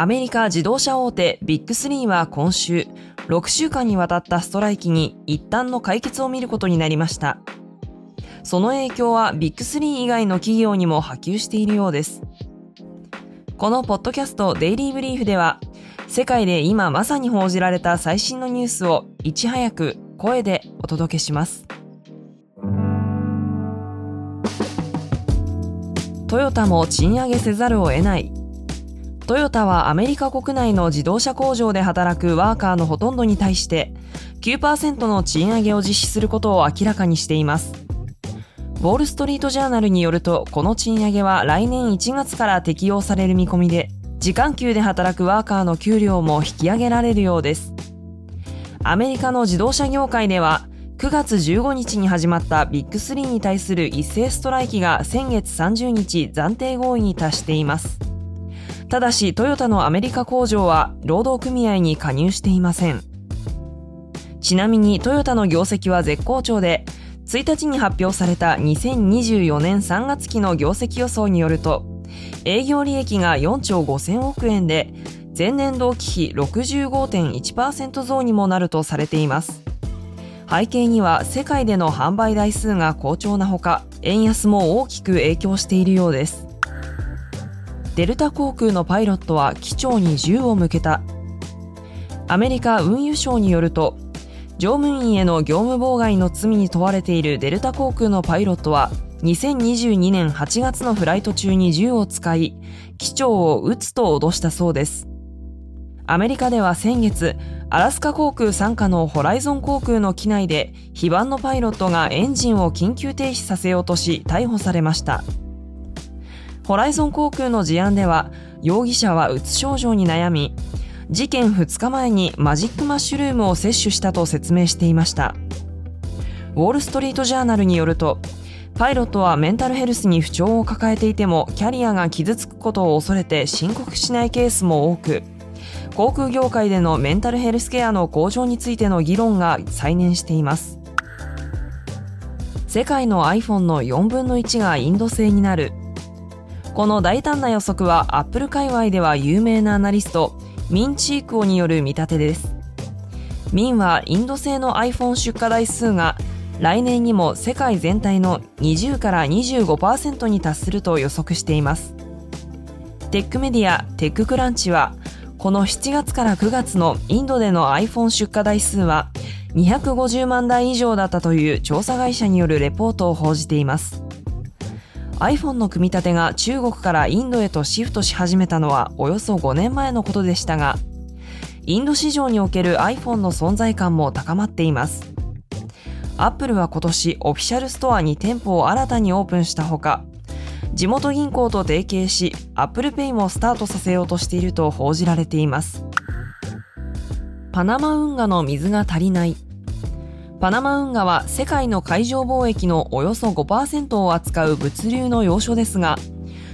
アメリカ自動車大手ビッグスリーは今週6週間にわたったストライキに一旦の解決を見ることになりました。その影響はビッグ3以外の企業にも波及しているようです。このポッドキャストデイリーブリーフでは、世界で今まさに報じられた最新のニュースをいち早く声でお届けします。トヨタも賃上げせざるを得ないトヨタはアメリカ国内の自動車工場で働くワーカーのほとんどに対して9%の賃上げを実施することを明らかにしています。ウォールストリートジャーナルによると、この賃上げは来年1月から適用される見込みで、時間給で働くワーカーの給料も引き上げられるようです。アメリカの自動車業界では、9月15日に始まったビッグ3に対する一斉ストライキが先月30日暫定合意に達しています。ただしトヨタのアメリカ工場は労働組合に加入していません。ちなみにトヨタの業績は絶好調で、1日に発表された2024年3月期の業績予想によると、営業利益が4兆5000億円で、前年同期比65.1%増にもなるとされています。背景には世界での販売台数が好調なほか、円安も大きく影響しているようです。デルタ航空のパイロットは機長に銃を向けた。アメリカ運輸省によると、乗務員への業務妨害の罪に問われているデルタ航空のパイロットは、2022年8月のフライト中に銃を使い、機長を撃つと脅したそうです。アメリカでは先月、アラスカ航空傘下のホライゾン航空の機内で、非番のパイロットがエンジンを緊急停止させようとし、逮捕されました。ホライゾン航空の事案では、容疑者はうつ症状に悩み、事件2日前にマジックマッシュルームを摂取したと説明していました。ウォール・ストリート・ジャーナルによると、パイロットはメンタルヘルスに不調を抱えていても、キャリアが傷つくことを恐れて申告しないケースも多く、航空業界でのメンタルヘルスケアの向上についての議論が再燃しています。世界の iPhone の4分の1がインド製になるこの大胆な予測はアップル界隈では有名なアナリスト、ミン・チークオによる見立てです。ミンはインド製の iPhone 出荷台数が来年にも世界全体の20から25%に達すると予測しています。テックメディア TechCrunch はこの7月から9月のインドでの iPhone 出荷台数は250万台以上だったという調査会社によるレポートを報じています。iPhone の組み立てが中国からインドへとシフトし始めたのはおよそ5年前のことでしたが、インド市場における iPhone の存在感も高まっています。アップルは今年オフィシャルストアに店舗を新たにオープンしたほか、地元銀行と提携し、Apple Pay もスタートさせようとしていると報じられています。パナマ運河の水が足りないパナマ運河は世界の海上貿易のおよそ5%を扱う物流の要所ですが、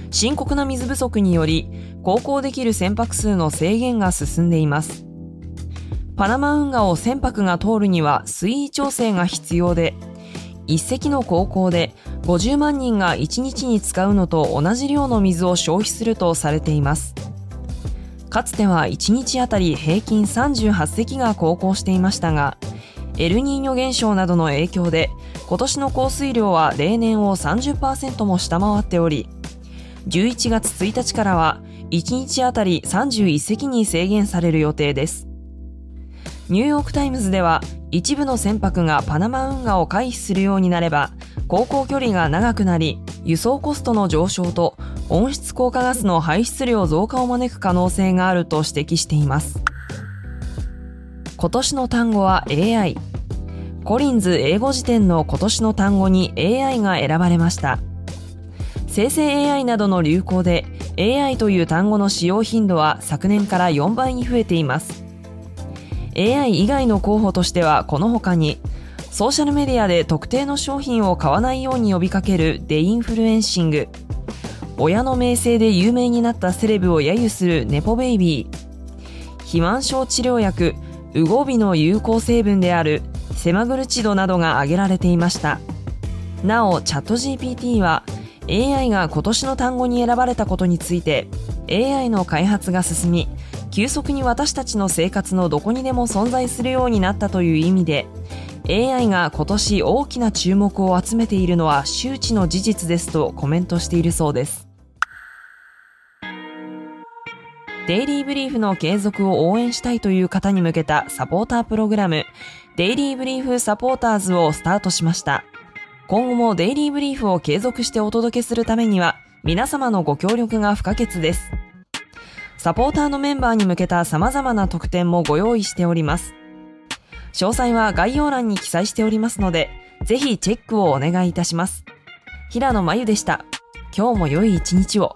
深刻な水不足により、航行できる船舶数の制限が進んでいます。パナマ運河を船舶が通るには水位調整が必要で、一隻の航行で50万人が1日に使うのと同じ量の水を消費するとされています。かつては1日あたり平均38隻が航行していましたが、エルニーニョ現象などの影響で今年の降水量は例年を30%も下回っており11月1日からは1日あたり31隻に制限される予定です。ニューヨークタイムズでは一部の船舶がパナマ運河を回避するようになれば航行距離が長くなり輸送コストの上昇と温室効果ガスの排出量増加を招く可能性があると指摘しています今年の単語は AI コリンズ英語辞典の今年の単語に AI が選ばれました。生成 AI などの流行で AI という単語の使用頻度は昨年から4倍に増えています。AI 以外の候補としてはこの他にソーシャルメディアで特定の商品を買わないように呼びかける deinfluencing親の名声で有名になったセレブを揶揄するネポベイビー肥満症治療薬ウゴビの有効成分であるセマグルチドなどが挙げられていました。なおチャット GPT は AI が今年の単語に選ばれたことについて AI の開発が進み急速に私たちの生活のどこにでも存在するようになったという意味で AI が今年大きな注目を集めているのは周知の事実ですとコメントしているそうです。デイリーブリーフの継続を応援したいという方に向けたサポータープログラムデイリーブリーフサポーターズをスタートしました今後もデイリーブリーフを継続してお届けするためには皆様のご協力が不可欠ですサポーターのメンバーに向けた様々な特典もご用意しております。詳細は概要欄に記載しておりますので、ぜひチェックをお願いいたします。平野真由でした。今日も良い一日を。